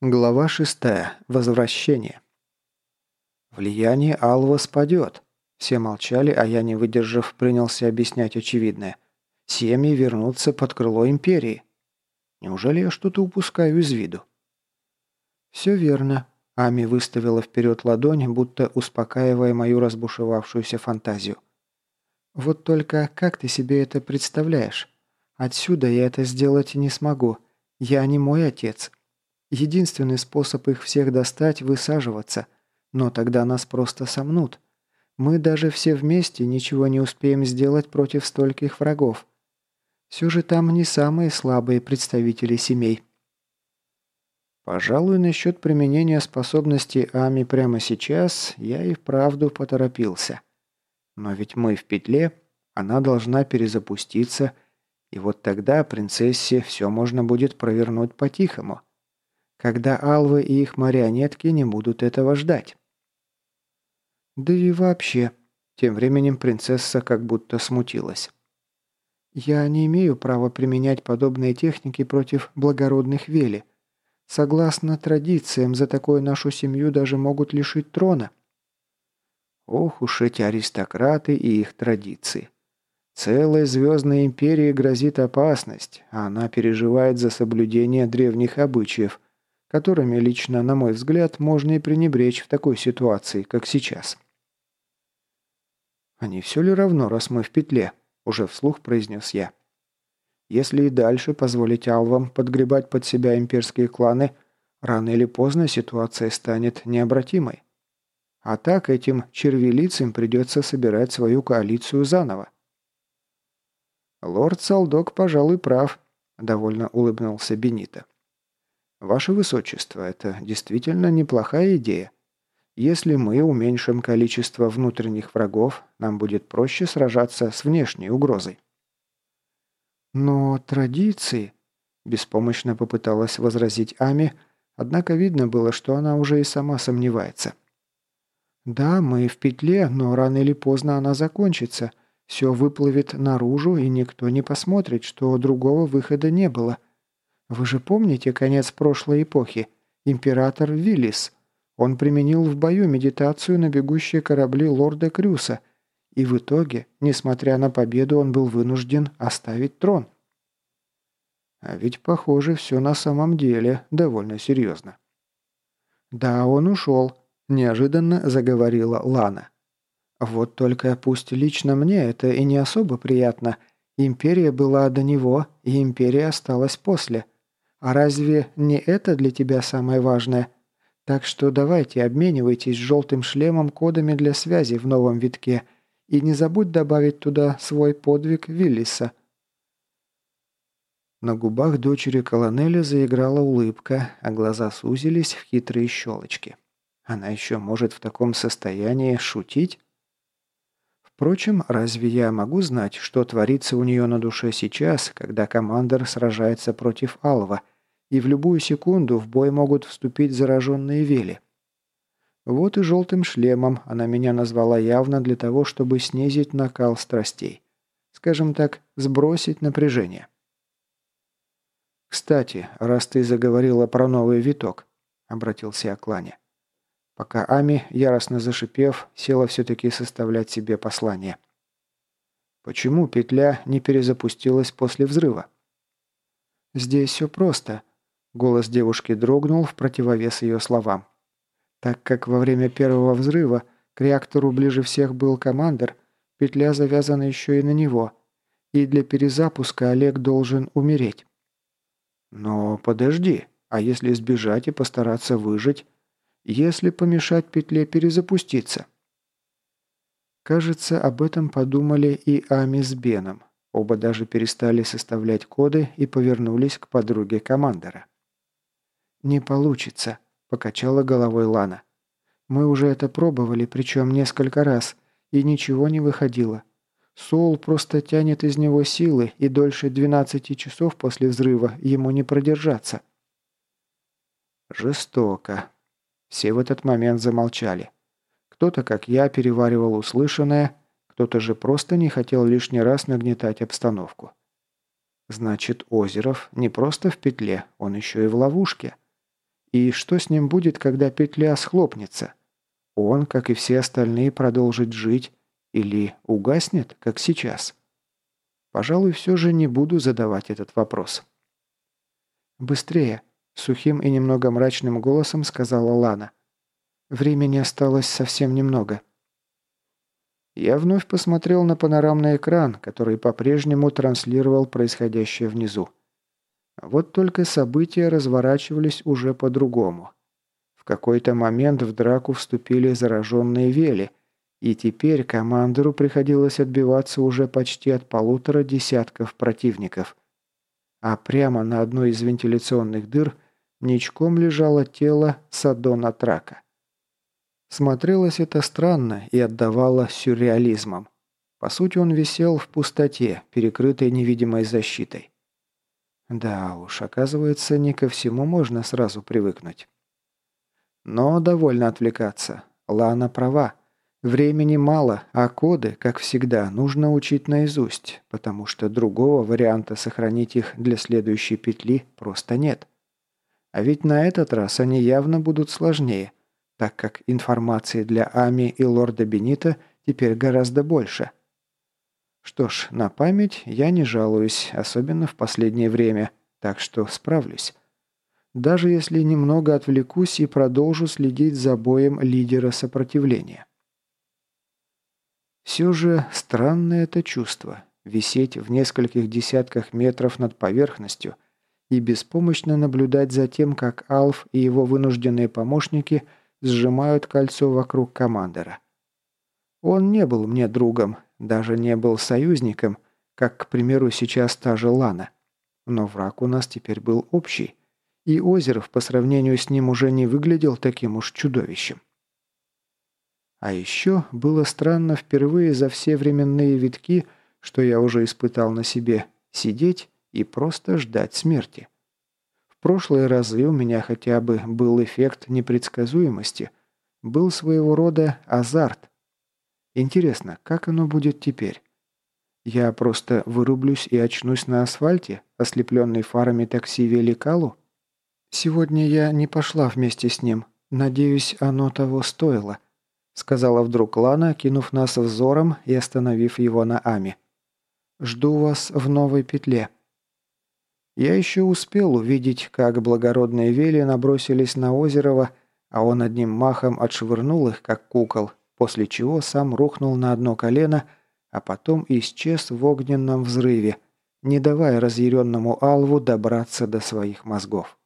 Глава 6. Возвращение. Влияние Алва спадет. Все молчали, а я, не выдержав, принялся объяснять очевидное. Семьи вернутся под крыло Империи. Неужели я что-то упускаю из виду? Все верно. Ами выставила вперед ладонь, будто успокаивая мою разбушевавшуюся фантазию. Вот только как ты себе это представляешь? Отсюда я это сделать не смогу. Я не мой отец. Единственный способ их всех достать – высаживаться. Но тогда нас просто сомнут. Мы даже все вместе ничего не успеем сделать против стольких врагов. Все же там не самые слабые представители семей. Пожалуй, насчет применения способности Ами прямо сейчас я и вправду поторопился. Но ведь мы в петле, она должна перезапуститься, и вот тогда принцессе все можно будет провернуть по-тихому когда алвы и их марионетки не будут этого ждать. Да и вообще, тем временем принцесса как будто смутилась. Я не имею права применять подобные техники против благородных Вели. Согласно традициям, за такое нашу семью даже могут лишить трона. Ох уж эти аристократы и их традиции. Целой звездной империи грозит опасность, а она переживает за соблюдение древних обычаев – которыми лично, на мой взгляд, можно и пренебречь в такой ситуации, как сейчас. «А не все ли равно, раз мы в петле?» – уже вслух произнес я. «Если и дальше позволить алвам подгребать под себя имперские кланы, рано или поздно ситуация станет необратимой. А так этим червелицам придется собирать свою коалицию заново». «Лорд Салдок, пожалуй, прав», – довольно улыбнулся Бенита. «Ваше Высочество, это действительно неплохая идея. Если мы уменьшим количество внутренних врагов, нам будет проще сражаться с внешней угрозой». «Но традиции...» – беспомощно попыталась возразить Ами, однако видно было, что она уже и сама сомневается. «Да, мы в петле, но рано или поздно она закончится. Все выплывет наружу, и никто не посмотрит, что другого выхода не было». Вы же помните конец прошлой эпохи? Император Виллис. Он применил в бою медитацию на бегущие корабли лорда Крюса. И в итоге, несмотря на победу, он был вынужден оставить трон. А ведь, похоже, все на самом деле довольно серьезно. «Да, он ушел», – неожиданно заговорила Лана. «Вот только пусть лично мне это и не особо приятно. Империя была до него, и империя осталась после. А разве не это для тебя самое важное? Так что давайте обменивайтесь желтым шлемом кодами для связи в новом витке и не забудь добавить туда свой подвиг Виллиса». На губах дочери колонеля заиграла улыбка, а глаза сузились в хитрые щелочки. Она еще может в таком состоянии шутить? Впрочем, разве я могу знать, что творится у нее на душе сейчас, когда командор сражается против Алва, и в любую секунду в бой могут вступить зараженные вели? Вот и желтым шлемом она меня назвала явно для того, чтобы снизить накал страстей. Скажем так, сбросить напряжение. «Кстати, раз ты заговорила про новый виток», — обратился я к Лане пока Ами, яростно зашипев, села все-таки составлять себе послание. Почему петля не перезапустилась после взрыва? Здесь все просто. Голос девушки дрогнул в противовес ее словам. Так как во время первого взрыва к реактору ближе всех был командир, петля завязана еще и на него, и для перезапуска Олег должен умереть. Но подожди, а если сбежать и постараться выжить, если помешать петле перезапуститься. Кажется, об этом подумали и Ами с Беном. Оба даже перестали составлять коды и повернулись к подруге командора. «Не получится», – покачала головой Лана. «Мы уже это пробовали, причем несколько раз, и ничего не выходило. Соул просто тянет из него силы, и дольше 12 часов после взрыва ему не продержаться». «Жестоко», все в этот момент замолчали. Кто-то, как я, переваривал услышанное, кто-то же просто не хотел лишний раз нагнетать обстановку. Значит, Озеров не просто в петле, он еще и в ловушке. И что с ним будет, когда петля схлопнется? Он, как и все остальные, продолжит жить или угаснет, как сейчас? Пожалуй, все же не буду задавать этот вопрос. «Быстрее!» – сухим и немного мрачным голосом сказала Лана. «Времени осталось совсем немного». Я вновь посмотрел на панорамный экран, который по-прежнему транслировал происходящее внизу. Вот только события разворачивались уже по-другому. В какой-то момент в драку вступили зараженные вели, и теперь командору приходилось отбиваться уже почти от полутора десятков противников. А прямо на одной из вентиляционных дыр ничком лежало тело Садона Трака. Смотрелось это странно и отдавало сюрреализмом. По сути, он висел в пустоте, перекрытой невидимой защитой. Да уж, оказывается, не ко всему можно сразу привыкнуть. Но довольно отвлекаться. Лана права. Времени мало, а коды, как всегда, нужно учить наизусть, потому что другого варианта сохранить их для следующей петли просто нет. А ведь на этот раз они явно будут сложнее, так как информации для Ами и лорда Бенита теперь гораздо больше. Что ж, на память я не жалуюсь, особенно в последнее время, так что справлюсь. Даже если немного отвлекусь и продолжу следить за боем лидера сопротивления. Все же странное это чувство – висеть в нескольких десятках метров над поверхностью и беспомощно наблюдать за тем, как Алф и его вынужденные помощники – сжимают кольцо вокруг командора. Он не был мне другом, даже не был союзником, как, к примеру, сейчас та же Лана. Но враг у нас теперь был общий, и Озеров по сравнению с ним уже не выглядел таким уж чудовищем. А еще было странно впервые за все временные витки, что я уже испытал на себе, сидеть и просто ждать смерти. В прошлые разы у меня хотя бы был эффект непредсказуемости, был своего рода азарт. Интересно, как оно будет теперь? Я просто вырублюсь и очнусь на асфальте, ослепленный фарами такси Великалу? Сегодня я не пошла вместе с ним. Надеюсь, оно того стоило, сказала вдруг Лана, кинув нас взором и остановив его на Ами. Жду вас в новой петле. Я еще успел увидеть, как благородные вели набросились на Озерова, а он одним махом отшвырнул их, как кукол, после чего сам рухнул на одно колено, а потом исчез в огненном взрыве, не давая разъяренному Алву добраться до своих мозгов.